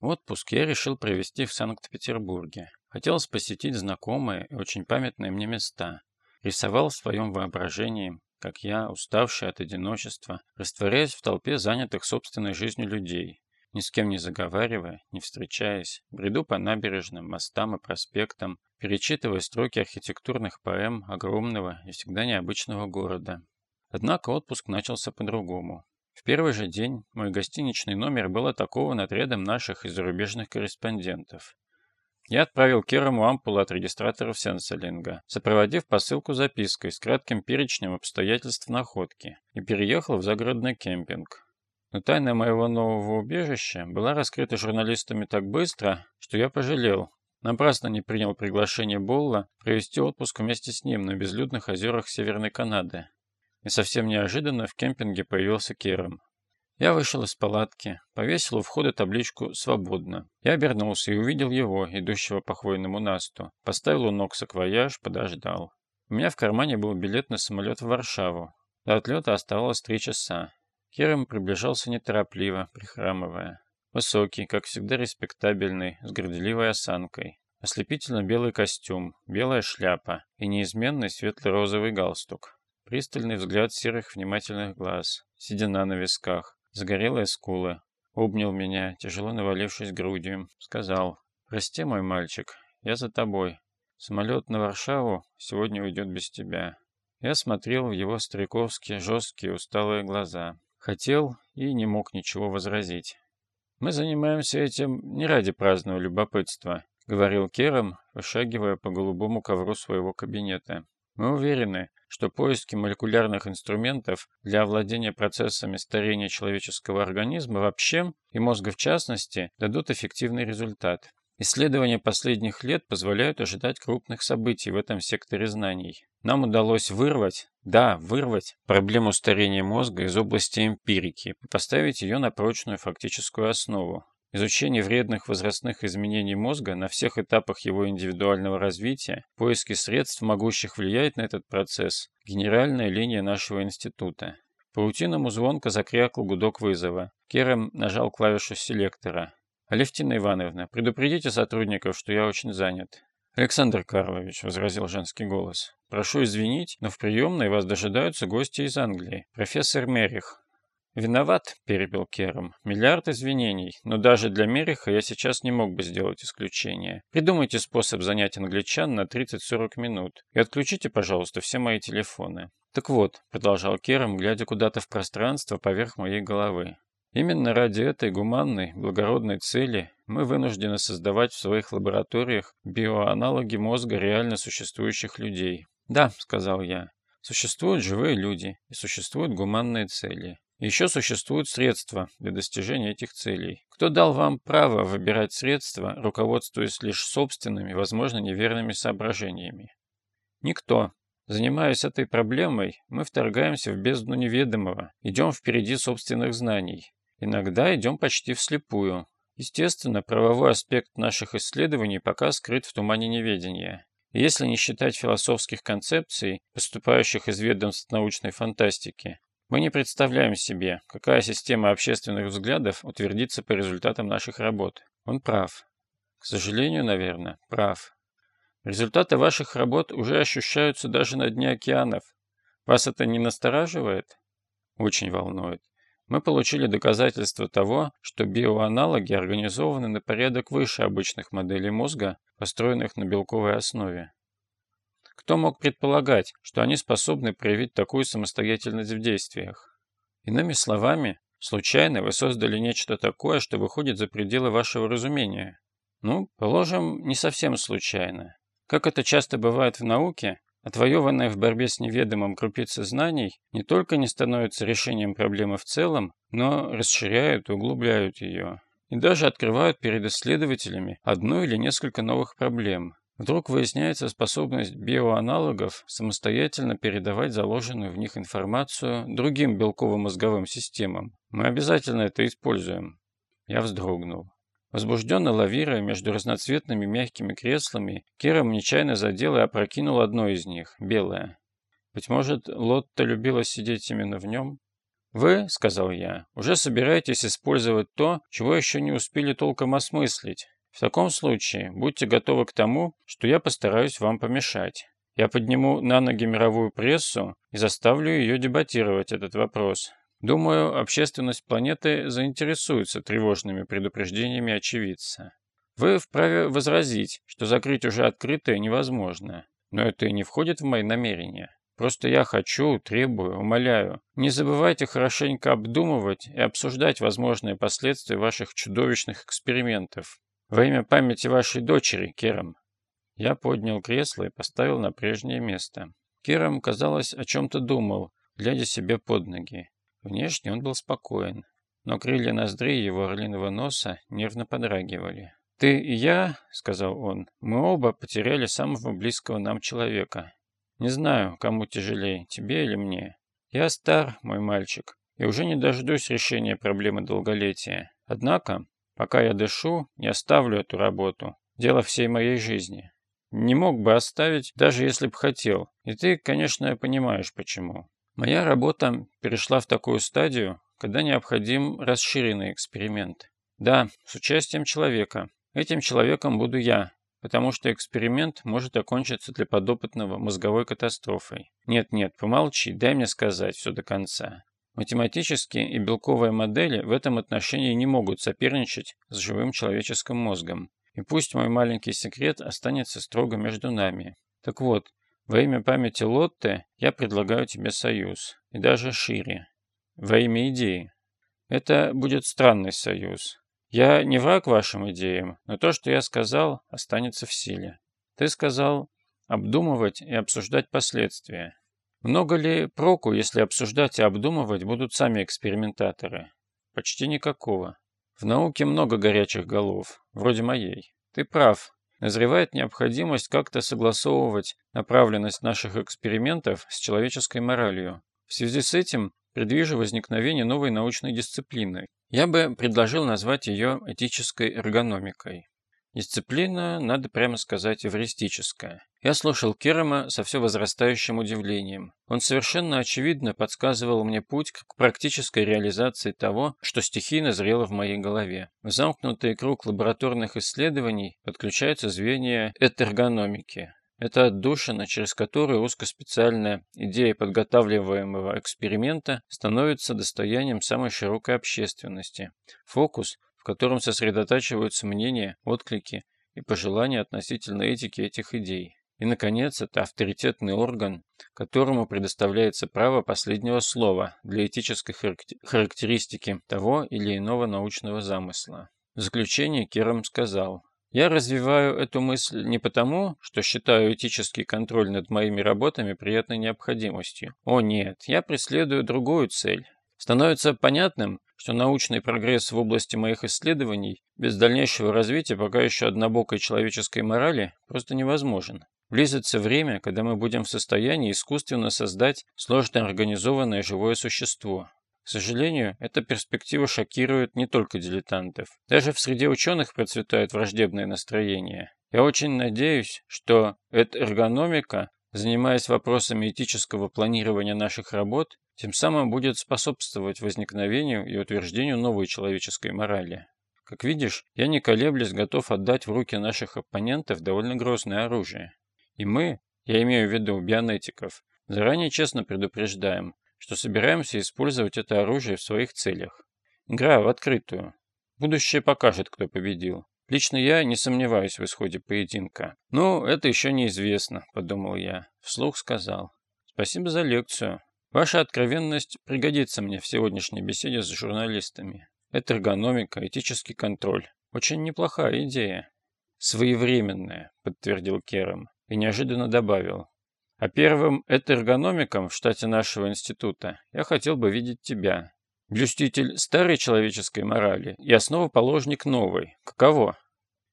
Отпуск я решил провести в Санкт-Петербурге. Хотелось посетить знакомые и очень памятные мне места. Рисовал в своем воображении, как я, уставший от одиночества, растворяясь в толпе занятых собственной жизнью людей, ни с кем не заговаривая, не встречаясь, бреду по набережным, мостам и проспектам, перечитывая строки архитектурных поэм огромного и всегда необычного города. Однако отпуск начался по-другому. В первый же день мой гостиничный номер был атакован отрядом наших и зарубежных корреспондентов. Я отправил Керому ампулу от регистраторов Сенселинга, сопроводив посылку запиской с кратким перечнем обстоятельств находки, и переехал в загородный кемпинг. Но тайна моего нового убежища была раскрыта журналистами так быстро, что я пожалел. Напрасно не принял приглашение Болла провести отпуск вместе с ним на безлюдных озерах Северной Канады. И совсем неожиданно в кемпинге появился Кером. Я вышел из палатки, повесил у входа табличку «Свободно». Я обернулся и увидел его, идущего по хвойному насту. Поставил у ног саквояж, подождал. У меня в кармане был билет на самолет в Варшаву. До отлета оставалось три часа. Керем приближался неторопливо, прихрамывая. Высокий, как всегда респектабельный, с горделивой осанкой. Ослепительно белый костюм, белая шляпа и неизменный светло-розовый галстук. Пристальный взгляд серых внимательных глаз, седина на висках, загорелые скулы. Обнял меня, тяжело навалившись грудью. Сказал, «Прости, мой мальчик, я за тобой. Самолет на Варшаву сегодня уйдет без тебя». Я смотрел в его стариковские, жесткие, усталые глаза. Хотел и не мог ничего возразить. «Мы занимаемся этим не ради праздного любопытства», — говорил Керам, вышагивая по голубому ковру своего кабинета. «Мы уверены, что поиски молекулярных инструментов для овладения процессами старения человеческого организма вообще и мозга в частности дадут эффективный результат. Исследования последних лет позволяют ожидать крупных событий в этом секторе знаний. Нам удалось вырвать, да, вырвать проблему старения мозга из области эмпирики и поставить ее на прочную фактическую основу. Изучение вредных возрастных изменений мозга на всех этапах его индивидуального развития, поиски средств, могущих влиять на этот процесс – генеральная линия нашего института. Паутиному звонко закрякал гудок вызова. Керем нажал клавишу селектора. «Алевтина Ивановна, предупредите сотрудников, что я очень занят». «Александр Карлович», — возразил женский голос, — «прошу извинить, но в приемной вас дожидаются гости из Англии. Профессор Мерих, «Виноват», — перебил Кером. «Миллиард извинений, но даже для Мериха я сейчас не мог бы сделать исключение. Придумайте способ занять англичан на 30-40 минут и отключите, пожалуйста, все мои телефоны». «Так вот», — продолжал Кером, глядя куда-то в пространство поверх моей головы. «Именно ради этой гуманной, благородной цели мы вынуждены создавать в своих лабораториях биоаналоги мозга реально существующих людей». «Да», — сказал я, — «существуют живые люди и существуют гуманные цели». Еще существуют средства для достижения этих целей. Кто дал вам право выбирать средства, руководствуясь лишь собственными, возможно, неверными соображениями? Никто. Занимаясь этой проблемой, мы вторгаемся в бездну неведомого, идем впереди собственных знаний. Иногда идем почти вслепую. Естественно, правовой аспект наших исследований пока скрыт в тумане неведения. если не считать философских концепций, поступающих из ведомств научной фантастики, мы не представляем себе, какая система общественных взглядов утвердится по результатам наших работ. Он прав. К сожалению, наверное, прав. Результаты ваших работ уже ощущаются даже на дне океанов. Вас это не настораживает? Очень волнует. Мы получили доказательство того, что биоаналоги организованы на порядок выше обычных моделей мозга, построенных на белковой основе. Кто мог предполагать, что они способны проявить такую самостоятельность в действиях? Иными словами, случайно вы создали нечто такое, что выходит за пределы вашего разумения. Ну, положим, не совсем случайно. Как это часто бывает в науке, отвоеванная в борьбе с неведомым крупицы знаний не только не становится решением проблемы в целом, но расширяют и углубляют ее. И даже открывают перед исследователями одну или несколько новых проблем, Вдруг выясняется способность биоаналогов самостоятельно передавать заложенную в них информацию другим белково-мозговым системам. Мы обязательно это используем. Я вздрогнул. Возбужденно лавируя между разноцветными мягкими креслами, Кером нечаянно задел и опрокинул одно из них, белое. Быть может, Лотта любила сидеть именно в нем? «Вы, — сказал я, — уже собираетесь использовать то, чего еще не успели толком осмыслить. В таком случае будьте готовы к тому, что я постараюсь вам помешать. Я подниму на ноги мировую прессу и заставлю ее дебатировать этот вопрос. Думаю, общественность планеты заинтересуется тревожными предупреждениями очевидца. Вы вправе возразить, что закрыть уже открытое невозможно, но это и не входит в мои намерения. Просто я хочу, требую, умоляю. Не забывайте хорошенько обдумывать и обсуждать возможные последствия ваших чудовищных экспериментов. Во имя памяти вашей дочери, Керам. Я поднял кресло и поставил на прежнее место. Керам, казалось, о чем-то думал, глядя себе под ноги. Внешне он был спокоен, но крылья ноздрей его орлиного носа нервно подрагивали. «Ты и я, — сказал он, — мы оба потеряли самого близкого нам человека. Не знаю, кому тяжелее, тебе или мне. Я стар, мой мальчик, и уже не дождусь решения проблемы долголетия. Однако, пока я дышу, не оставлю эту работу. Дело всей моей жизни. Не мог бы оставить, даже если бы хотел. И ты, конечно, понимаешь, почему. Моя работа перешла в такую стадию, когда необходим расширенный эксперимент. Да, с участием человека. Этим человеком буду я, потому что эксперимент может окончиться для подопытного мозговой катастрофой. Нет-нет, помолчи, дай мне сказать все до конца. Математические и белковые модели в этом отношении не могут соперничать с живым человеческим мозгом. И пусть мой маленький секрет останется строго между нами. Так вот, во имя памяти Лотте я предлагаю тебе союз. И даже шире. Во имя идеи. Это будет странный союз. Я не враг вашим идеям, но то, что я сказал, останется в силе. Ты сказал обдумывать и обсуждать последствия. Много ли проку, если обсуждать и обдумывать будут сами экспериментаторы? Почти никакого. В науке много горячих голов, вроде моей. Ты прав. Назревает необходимость как-то согласовывать направленность наших экспериментов с человеческой моралью. В связи с этим предвижу возникновение новой научной дисциплины. Я бы предложил назвать ее этической эргономикой. Дисциплина, надо прямо сказать, эвристическая. Я слушал Керема со все возрастающим удивлением. Он совершенно очевидно подсказывал мне путь к практической реализации того, что стихийно зрело в моей голове. В замкнутый круг лабораторных исследований подключаются звенья этергономики, это отдушина, через которую узкоспециальная идея подготавливаемого эксперимента становится достоянием самой широкой общественности. Фокус, в котором сосредотачиваются мнения, отклики и пожелания относительно этики этих идей. И, наконец, это авторитетный орган, которому предоставляется право последнего слова для этической характеристики того или иного научного замысла. В заключение Керам сказал, я развиваю эту мысль не потому, что считаю этический контроль над моими работами приятной необходимостью. О нет, я преследую другую цель. Становится понятным, что научный прогресс в области моих исследований без дальнейшего развития пока еще однобокой человеческой морали просто невозможен. Близится время, когда мы будем в состоянии искусственно создать сложно организованное живое существо. К сожалению, эта перспектива шокирует не только дилетантов. Даже в среде ученых процветает враждебное настроение. Я очень надеюсь, что эта эргономика, занимаясь вопросами этического планирования наших работ, тем самым будет способствовать возникновению и утверждению новой человеческой морали. Как видишь, я не колеблясь готов отдать в руки наших оппонентов довольно грозное оружие. И мы, я имею в виду бионетиков, заранее честно предупреждаем, что собираемся использовать это оружие в своих целях. Игра в открытую. Будущее покажет, кто победил. Лично я не сомневаюсь в исходе поединка. «Ну, это еще неизвестно», — подумал я. Вслух сказал. «Спасибо за лекцию. Ваша откровенность пригодится мне в сегодняшней беседе с журналистами. Это эргономика, этический контроль. Очень неплохая идея». «Своевременная», — подтвердил Керам и неожиданно добавил. А первым эргономиком в штате нашего института я хотел бы видеть тебя. Блюститель старой человеческой морали и основоположник новой. Каково?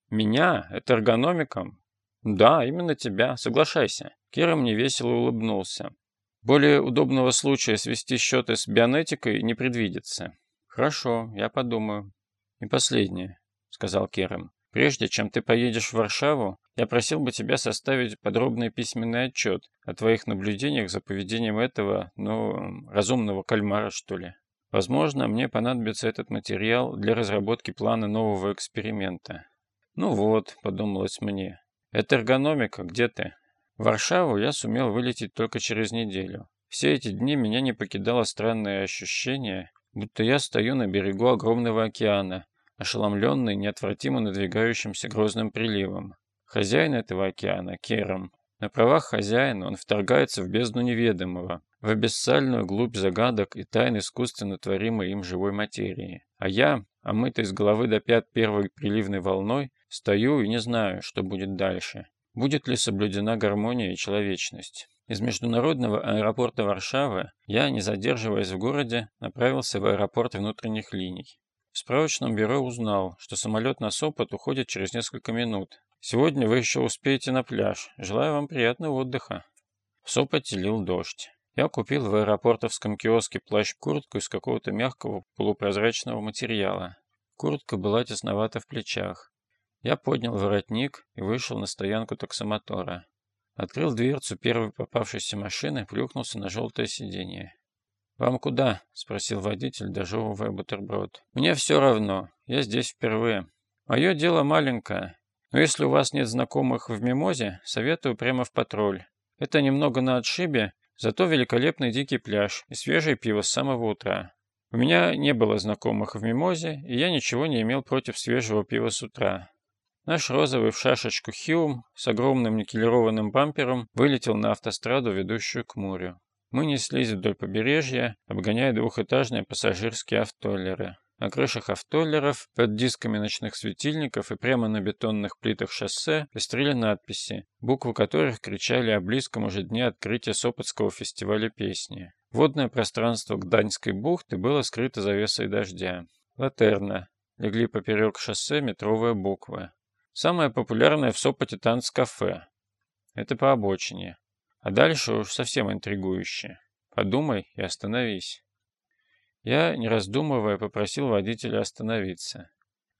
Меня? эргономиком? Да, именно тебя. Соглашайся. Кира мне весело улыбнулся. Более удобного случая свести счеты с бионетикой не предвидится. Хорошо, я подумаю. И последнее, сказал Керем. Прежде чем ты поедешь в Варшаву, я просил бы тебя составить подробный письменный отчет о твоих наблюдениях за поведением этого, ну, разумного кальмара, что ли. Возможно, мне понадобится этот материал для разработки плана нового эксперимента. Ну вот, подумалось мне. Это эргономика, где ты? В Варшаву я сумел вылететь только через неделю. Все эти дни меня не покидало странное ощущение, будто я стою на берегу огромного океана, ошеломленный неотвратимо надвигающимся грозным приливом. Хозяин этого океана, Кером, на правах хозяина он вторгается в бездну неведомого, в абиссальную глубь загадок и тайн искусственно творимой им живой материи. А я, омытый с головы до пят первой приливной волной, стою и не знаю, что будет дальше. Будет ли соблюдена гармония и человечность? Из международного аэропорта Варшавы я, не задерживаясь в городе, направился в аэропорт внутренних линий. В справочном бюро узнал, что самолет на Сопот уходит через несколько минут. Сегодня вы еще успеете на пляж. Желаю вам приятного отдыха. В лил дождь. Я купил в аэропортовском киоске плащ-куртку из какого-то мягкого полупрозрачного материала. Куртка была тесновата в плечах. Я поднял воротник и вышел на стоянку таксомотора. Открыл дверцу первой попавшейся машины, плюхнулся на желтое сиденье. «Вам куда?» — спросил водитель, дожевывая бутерброд. «Мне все равно. Я здесь впервые. Мое дело маленькое. Но если у вас нет знакомых в Мимозе, советую прямо в патруль. Это немного на отшибе, зато великолепный дикий пляж и свежее пиво с самого утра. У меня не было знакомых в Мимозе, и я ничего не имел против свежего пива с утра. Наш розовый в шашечку Хиум с огромным никелированным бампером вылетел на автостраду, ведущую к морю. Мы неслись вдоль побережья, обгоняя двухэтажные пассажирские автоллеры. На крышах автоллеров, под дисками ночных светильников и прямо на бетонных плитах шоссе пестрили надписи, буквы которых кричали о близком уже дне открытия Сопотского фестиваля песни. Водное пространство Гданьской бухты было скрыто завесой дождя. Латерна. Легли поперек шоссе метровые буквы. Самое популярное в Сопоте танц-кафе. Это по обочине. А дальше уж совсем интригующе. Подумай и остановись. Я, не раздумывая, попросил водителя остановиться.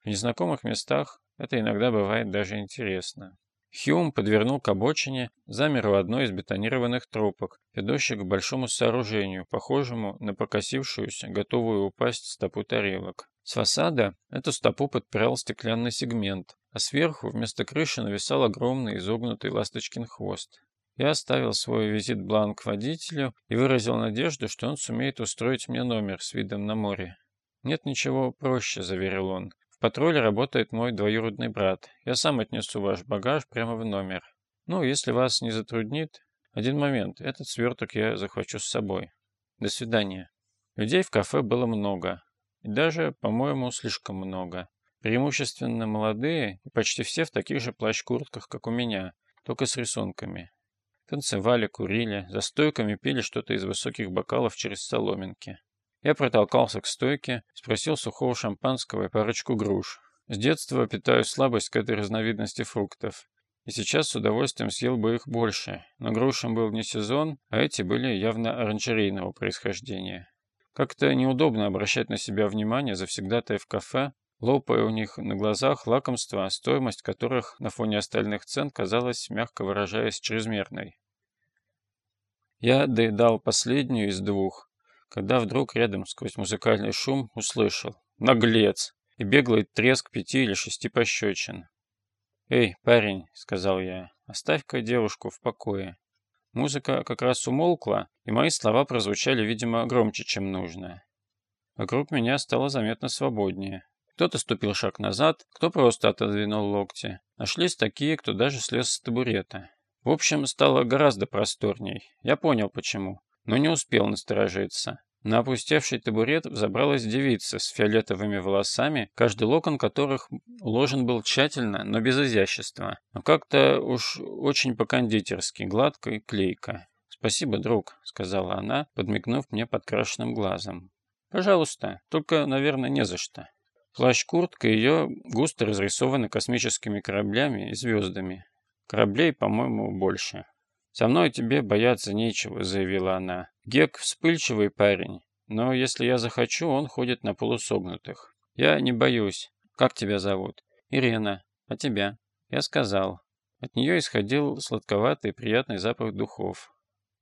В незнакомых местах это иногда бывает даже интересно. Хьюм подвернул к обочине, замер у одной из бетонированных тропок, ведущих к большому сооружению, похожему на покосившуюся, готовую упасть стопу тарелок. С фасада эту стопу подпирал стеклянный сегмент, а сверху вместо крыши нависал огромный изогнутый ласточкин хвост. Я оставил свой визит-бланк водителю и выразил надежду, что он сумеет устроить мне номер с видом на море. «Нет ничего проще», — заверил он. «В патруле работает мой двоюродный брат. Я сам отнесу ваш багаж прямо в номер. Ну, если вас не затруднит... Один момент, этот сверток я захвачу с собой. До свидания». Людей в кафе было много. И даже, по-моему, слишком много. Преимущественно молодые и почти все в таких же плащ-куртках, как у меня, только с рисунками. Танцевали, курили, за стойками пили что-то из высоких бокалов через соломинки. Я протолкался к стойке, спросил сухого шампанского и парочку груш. С детства питаю слабость к этой разновидности фруктов. И сейчас с удовольствием съел бы их больше, но грушам был не сезон, а эти были явно оранжерейного происхождения. Как-то неудобно обращать на себя внимание завсегдатая в кафе, лопая у них на глазах лакомства, стоимость которых на фоне остальных цен казалась, мягко выражаясь, чрезмерной. Я доедал последнюю из двух, когда вдруг рядом сквозь музыкальный шум услышал «Наглец!» и беглый треск пяти или шести пощечин. «Эй, парень», — сказал я, — «оставь-ка девушку в покое». Музыка как раз умолкла, и мои слова прозвучали, видимо, громче, чем нужно. Вокруг меня стало заметно свободнее. Кто-то ступил шаг назад, кто просто отодвинул локти. Нашлись такие, кто даже слез с табурета. В общем, стало гораздо просторней. Я понял, почему. Но не успел насторожиться. На опустевший табурет взобралась девица с фиолетовыми волосами, каждый локон которых уложен был тщательно, но без изящества. Но как-то уж очень по-кондитерски, гладко и клейко. «Спасибо, друг», — сказала она, подмигнув мне подкрашенным глазом. «Пожалуйста, только, наверное, не за что». Плащ-куртка ее густо разрисованы космическими кораблями и звездами. Кораблей, по-моему, больше. «Со мной тебе бояться нечего», — заявила она. «Гек вспыльчивый парень, но если я захочу, он ходит на полусогнутых. Я не боюсь. Как тебя зовут?» «Ирена. А тебя?» Я сказал. От нее исходил сладковатый приятный запах духов.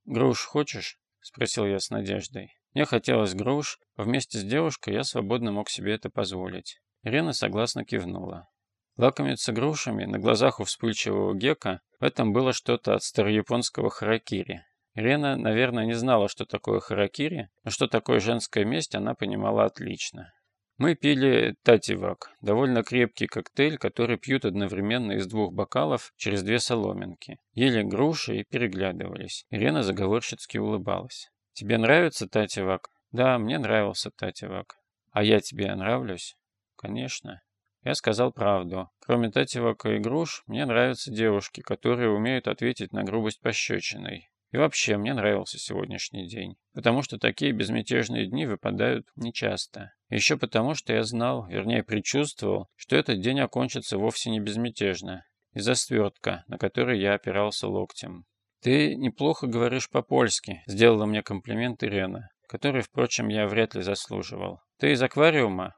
«Груш хочешь?» — спросил я с надеждой. Мне хотелось груш, вместе с девушкой я свободно мог себе это позволить. Ирена согласно кивнула. Лакомиться грушами на глазах у вспыльчивого гека в этом было что-то от старояпонского харакири. Ирена, наверное, не знала, что такое харакири, но что такое женская месть, она понимала отлично. Мы пили тативак, довольно крепкий коктейль, который пьют одновременно из двух бокалов через две соломинки. Ели груши и переглядывались. Ирена заговорщицки улыбалась. «Тебе нравится тативак?» «Да, мне нравился тативак». «А я тебе нравлюсь?» «Конечно». Я сказал правду. Кроме тативака и груш, мне нравятся девушки, которые умеют ответить на грубость пощечиной. И вообще, мне нравился сегодняшний день. Потому что такие безмятежные дни выпадают нечасто. Еще потому, что я знал, вернее предчувствовал, что этот день окончится вовсе не безмятежно. Из-за свертка, на который я опирался локтем. «Ты неплохо говоришь по-польски», — сделала мне комплимент Ирена, который, впрочем, я вряд ли заслуживал. «Ты из аквариума?»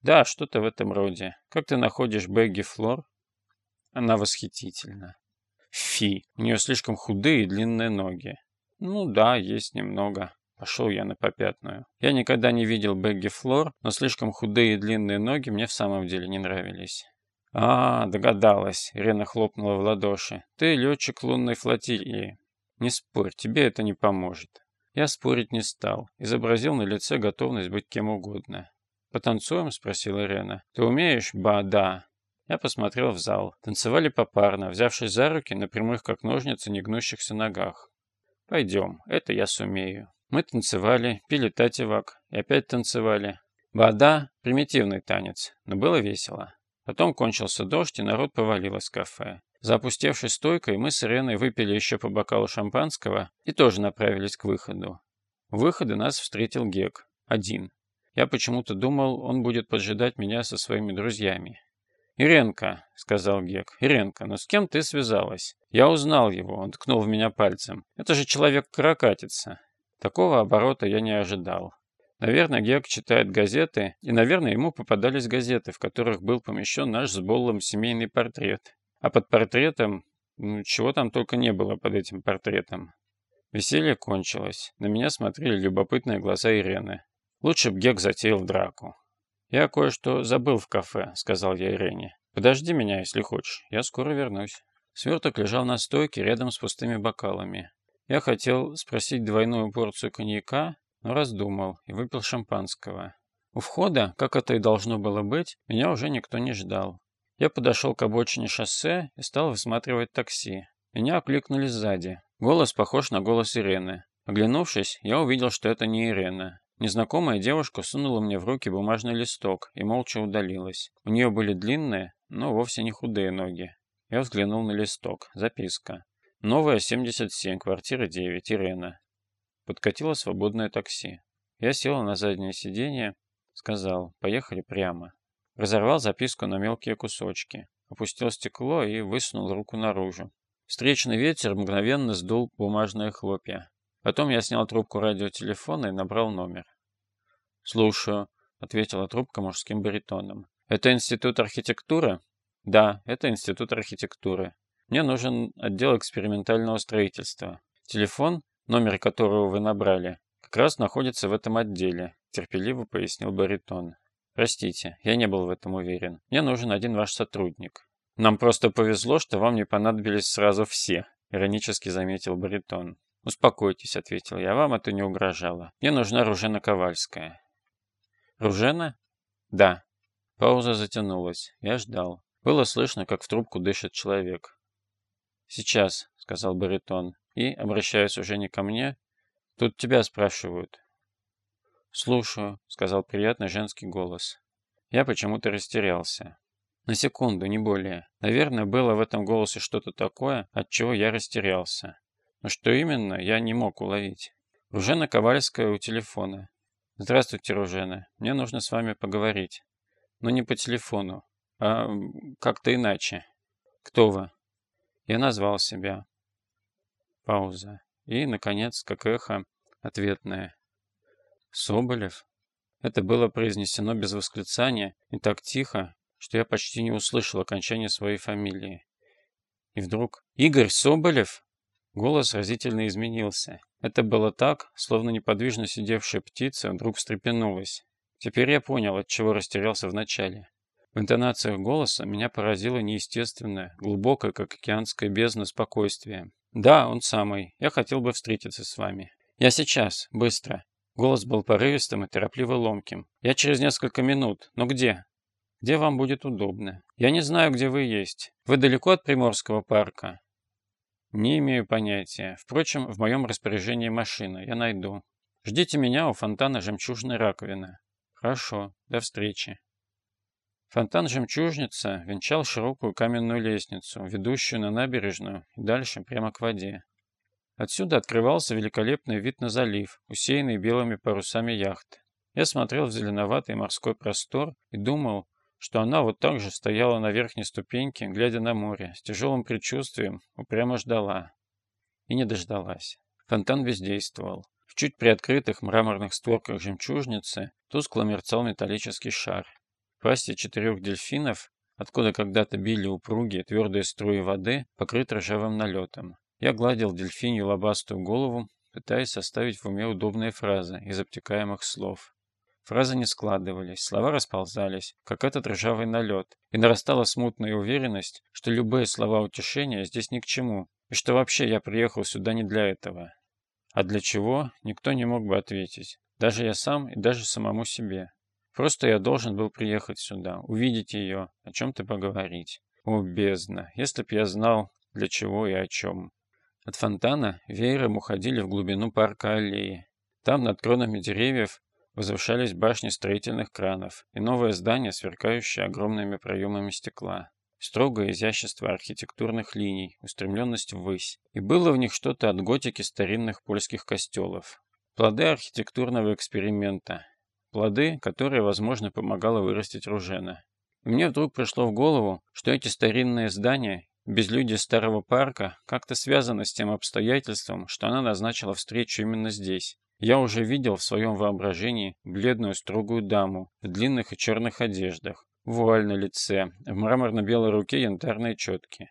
«Да, что-то в этом роде. Как ты находишь Бэгги Флор?» Она восхитительна. Фи, у нее слишком худые и длинные ноги. Ну да, есть немного. Пошел я на попятную. Я никогда не видел Бэгги Флор, но слишком худые и длинные ноги мне в самом деле не нравились. «А, догадалась», — Ирина хлопнула в ладоши. «Ты летчик лунной флотилии. Не спорь, тебе это не поможет». Я спорить не стал. Изобразил на лице готовность быть кем угодно. «Потанцуем?» — спросила Ирена. «Ты умеешь?» «Ба, да». Я посмотрел в зал. Танцевали попарно, взявшись за руки на прямых как ножницы негнущихся ногах. «Пойдем, это я сумею». Мы танцевали, пили тативак и опять танцевали. Вода – примитивный танец, но было весело. Потом кончился дождь, и народ повалил из кафе. За стойкой мы с Иреной выпили еще по бокалу шампанского и тоже направились к выходу. У выхода нас встретил Гек. Один. Я почему-то думал, он будет поджидать меня со своими друзьями. «Иренка», — сказал Гек, — «Иренка, но с кем ты связалась?» Я узнал его, он ткнул в меня пальцем. «Это же человек-каракатица». Такого оборота я не ожидал. Наверное, Гек читает газеты, и, наверное, ему попадались газеты, в которых был помещен наш с Боллом семейный портрет. А под портретом... Ну, чего там только не было под этим портретом. Веселье кончилось. На меня смотрели любопытные глаза Ирены. Лучше б Гек затеял драку. «Я кое-что забыл в кафе», — сказал я Ирене. «Подожди меня, если хочешь. Я скоро вернусь». Сверток лежал на стойке рядом с пустыми бокалами. Я хотел спросить двойную порцию коньяка, но раздумал и выпил шампанского. У входа, как это и должно было быть, меня уже никто не ждал. Я подошел к обочине шоссе и стал высматривать такси. Меня окликнули сзади. Голос похож на голос Ирены. Оглянувшись, я увидел, что это не Ирена. Незнакомая девушка сунула мне в руки бумажный листок и молча удалилась. У нее были длинные, но вовсе не худые ноги. Я взглянул на листок. Записка. Новая 77, квартира 9, Ирена. Подкатило свободное такси. Я сел на заднее сиденье, сказал, поехали прямо. Разорвал записку на мелкие кусочки. Опустил стекло и высунул руку наружу. Встречный ветер мгновенно сдул бумажные хлопья. Потом я снял трубку радиотелефона и набрал номер. «Слушаю», — ответила трубка мужским баритоном. «Это институт архитектуры?» «Да, это институт архитектуры. Мне нужен отдел экспериментального строительства. Телефон, номер которого вы набрали, как раз находится в этом отделе», — терпеливо пояснил баритон. «Простите, я не был в этом уверен. Мне нужен один ваш сотрудник». «Нам просто повезло, что вам не понадобились сразу все», — иронически заметил баритон. «Успокойтесь», — ответил я, — «вам это не угрожало. Мне нужна Ружена Ковальская». «Ружена?» «Да». Пауза затянулась. Я ждал. Было слышно, как в трубку дышит человек. «Сейчас», — сказал баритон, и, обращаясь уже не ко мне, «тут тебя спрашивают». «Слушаю», — сказал приятный женский голос. Я почему-то растерялся. На секунду, не более. Наверное, было в этом голосе что-то такое, от чего я растерялся. Но что именно, я не мог уловить. Ружена Ковальская у телефона. «Здравствуйте, Ружена. Мне нужно с вами поговорить. Но не по телефону, а как-то иначе. Кто вы?» Я назвал себя. Пауза. И, наконец, как эхо, ответное. «Соболев?» Это было произнесено без восклицания и так тихо, что я почти не услышал окончания своей фамилии. И вдруг «Игорь Соболев?» Голос разительно изменился. Это было так, словно неподвижно сидевшая птица вдруг встрепенулась. Теперь я понял, от чего растерялся вначале. В интонациях голоса меня поразило неестественное, глубокое, как океанская бездна, спокойствие. «Да, он самый. Я хотел бы встретиться с вами». «Я сейчас. Быстро». Голос был порывистым и торопливо ломким. «Я через несколько минут. Но где?» «Где вам будет удобно. Я не знаю, где вы есть. Вы далеко от Приморского парка?» «Не имею понятия. Впрочем, в моем распоряжении машина. Я найду. Ждите меня у фонтана «Жемчужная раковина». «Хорошо. До встречи». Фонтан «Жемчужница» венчал широкую каменную лестницу, ведущую на набережную и дальше прямо к воде. Отсюда открывался великолепный вид на залив, усеянный белыми парусами яхт. Я смотрел в зеленоватый морской простор и думал, что она вот так же стояла на верхней ступеньке, глядя на море, с тяжелым предчувствием, упрямо ждала. И не дождалась. Фонтан бездействовал. В чуть приоткрытых мраморных створках жемчужницы тускло мерцал металлический шар пасти четырех дельфинов, откуда когда-то били упругие твердые струи воды, покрыт ржавым налетом. Я гладил дельфинью лобастую голову, пытаясь составить в уме удобные фразы из обтекаемых слов. Фразы не складывались, слова расползались, как этот ржавый налет, и нарастала смутная уверенность, что любые слова утешения здесь ни к чему, и что вообще я приехал сюда не для этого. А для чего, никто не мог бы ответить, даже я сам и даже самому себе. Просто я должен был приехать сюда, увидеть ее, о чем-то поговорить. О, бездна, если б я знал, для чего и о чем. От фонтана веером уходили в глубину парка аллеи. Там над кронами деревьев возвышались башни строительных кранов и новое здание, сверкающее огромными проемами стекла. Строгое изящество архитектурных линий, устремленность ввысь. И было в них что-то от готики старинных польских костелов. Плоды архитектурного эксперимента, плоды, которые, возможно, помогало вырастить Ружена. Мне вдруг пришло в голову, что эти старинные здания, безлюдие старого парка, как-то связаны с тем обстоятельством, что она назначила встречу именно здесь. Я уже видел в своем воображении бледную строгую даму в длинных и черных одеждах, вуаль на лице, в мраморно-белой руке янтарные четки.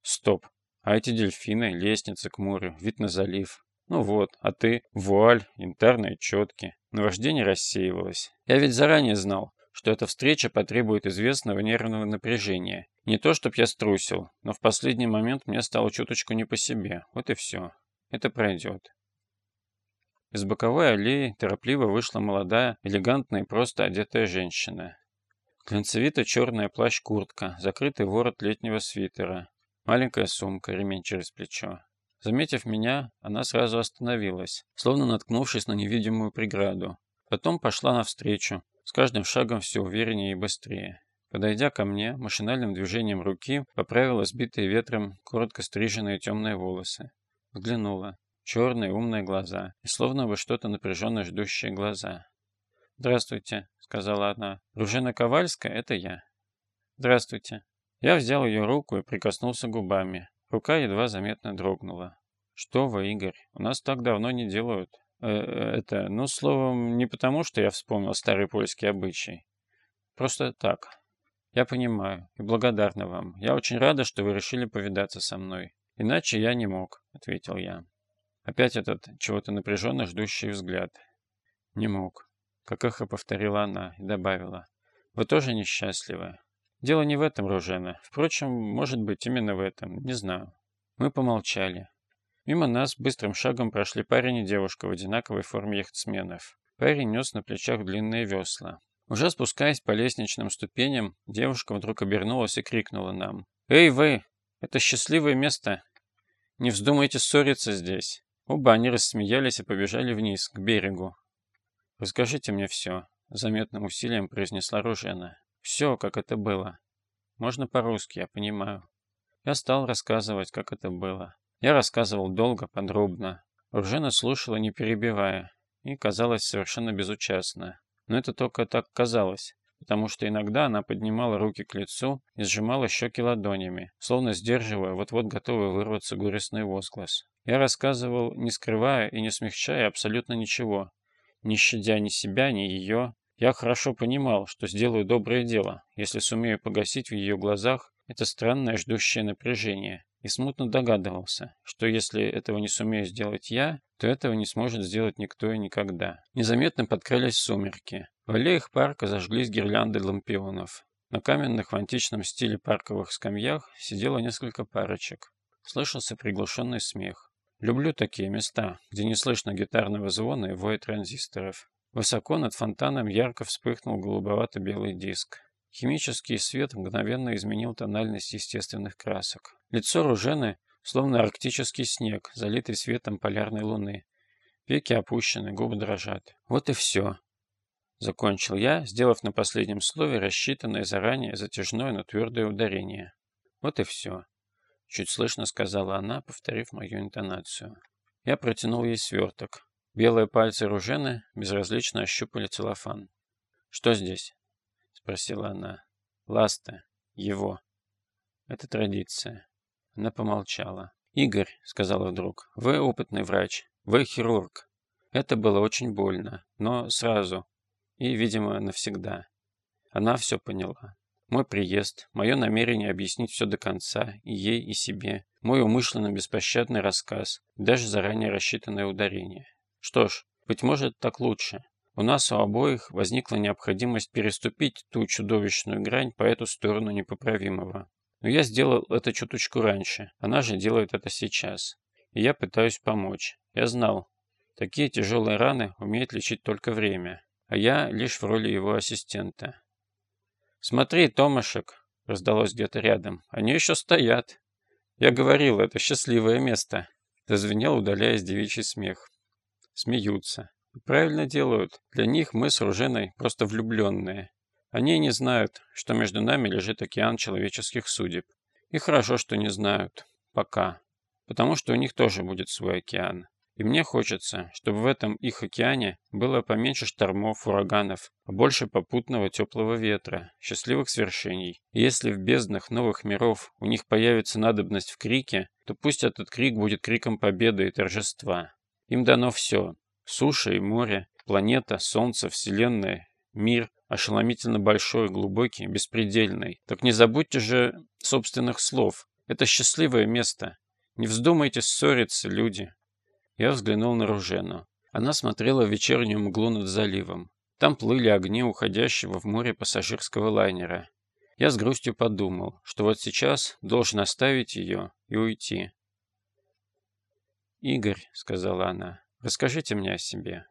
Стоп. А эти дельфины, лестница к морю, вид на залив. Ну вот, а ты, вуаль, янтарные четки. Наваждение рассеивалось. Я ведь заранее знал, что эта встреча потребует известного нервного напряжения. Не то, чтоб я струсил, но в последний момент мне стало чуточку не по себе. Вот и все. Это пройдет. Из боковой аллеи торопливо вышла молодая, элегантная и просто одетая женщина. Глянцевито-черная плащ-куртка, закрытый ворот летнего свитера, маленькая сумка, ремень через плечо. Заметив меня, она сразу остановилась, словно наткнувшись на невидимую преграду. Потом пошла навстречу, с каждым шагом все увереннее и быстрее. Подойдя ко мне, машинальным движением руки поправила сбитые ветром коротко стриженные темные волосы. Взглянула. Черные умные глаза и словно бы что-то напряженно ждущие глаза. «Здравствуйте», — сказала она. «Ружена Ковальская — это я». «Здравствуйте». Я взял ее руку и прикоснулся губами. Рука едва заметно дрогнула. «Что вы, Игорь, у нас так давно не делают. Э, э, это, ну, словом, не потому, что я вспомнил старый польский обычай. Просто так. Я понимаю и благодарна вам. Я очень рада, что вы решили повидаться со мной. Иначе я не мог», — ответил я. Опять этот чего-то напряженно ждущий взгляд. «Не мог», — как эхо повторила она и добавила. «Вы тоже несчастливы. Дело не в этом, Ружена. Впрочем, может быть, именно в этом. Не знаю. Мы помолчали. Мимо нас быстрым шагом прошли парень и девушка в одинаковой форме яхтсменов. Парень нес на плечах длинные весла. Уже спускаясь по лестничным ступеням, девушка вдруг обернулась и крикнула нам. «Эй, вы! Это счастливое место! Не вздумайте ссориться здесь!» Оба они рассмеялись и побежали вниз, к берегу. «Расскажите мне все», — заметным усилием произнесла Ружена. Все, как это было. Можно по-русски, я понимаю. Я стал рассказывать, как это было. Я рассказывал долго, подробно. Ружена слушала, не перебивая, и казалась совершенно безучастна. Но это только так казалось, потому что иногда она поднимала руки к лицу и сжимала щеки ладонями, словно сдерживая вот-вот готовый вырваться горестный возглас. Я рассказывал, не скрывая и не смягчая абсолютно ничего, не щадя ни себя, ни ее, я хорошо понимал, что сделаю доброе дело, если сумею погасить в ее глазах это странное ждущее напряжение. и смутно догадывался, что если этого не сумею сделать я, то этого не сможет сделать никто и никогда. Незаметно подкрылись сумерки. В аллеях парка зажглись гирлянды лампионов. На каменных в античном стиле парковых скамьях сидело несколько парочек. Слышался приглушенный смех. Люблю такие места, где не слышно гитарного звона и воя транзисторов. Высоко над фонтаном ярко вспыхнул голубовато-белый диск. Химический свет мгновенно изменил тональность естественных красок. Лицо Ружены словно арктический снег, залитый светом полярной луны. Веки опущены, губы дрожат. Вот и все. Закончил я, сделав на последнем слове рассчитанное заранее затяжное, но твердое ударение. Вот и все. Чуть слышно сказала она, повторив мою интонацию. Я протянул ей сверток. Белые пальцы Ружены безразлично ощупали целлофан. «Что здесь?» — спросила она. «Ласта. Его. Это традиция. Она помолчала. «Игорь», — сказала вдруг, — «вы опытный врач, вы хирург. Это было очень больно, но сразу. И, видимо, навсегда. Она все поняла. Мой приезд, мое намерение объяснить все до конца, и ей, и себе, мой умышленно беспощадный рассказ, даже заранее рассчитанное ударение. Что ж, быть может, так лучше. У нас у обоих возникла необходимость переступить ту чудовищную грань по эту сторону непоправимого. Но я сделал это чуточку раньше, она же делает это сейчас. И я пытаюсь помочь. Я знал, такие тяжелые раны умеет лечить только время, а я лишь в роли его ассистента. «Смотри, Томашек!» — раздалось где-то рядом. «Они еще стоят!» «Я говорил, это счастливое место!» Дозвенел, удаляясь девичий смех. Смеются. Правильно делают. Для них мы с Руженой просто влюбленные. Они не знают, что между нами лежит океан человеческих судеб. И хорошо, что не знают. Пока. Потому что у них тоже будет свой океан. И мне хочется, чтобы в этом их океане было поменьше штормов, ураганов, а больше попутного теплого ветра, счастливых свершений. И если в безднах новых миров у них появится надобность в крике, то пусть этот крик будет криком победы и торжества. Им дано все. Суша и море, планета, солнце, вселенная, мир, ошеломительно большой, глубокий, беспредельный. Так не забудьте же собственных слов. Это счастливое место. Не вздумайте ссориться, люди. Я взглянул на Ружену. Она смотрела в вечернюю мглу над заливом. Там плыли огни уходящего в море пассажирского лайнера. Я с грустью подумал, что вот сейчас должен оставить ее и уйти. «Игорь», — сказала она, — «расскажите мне о себе».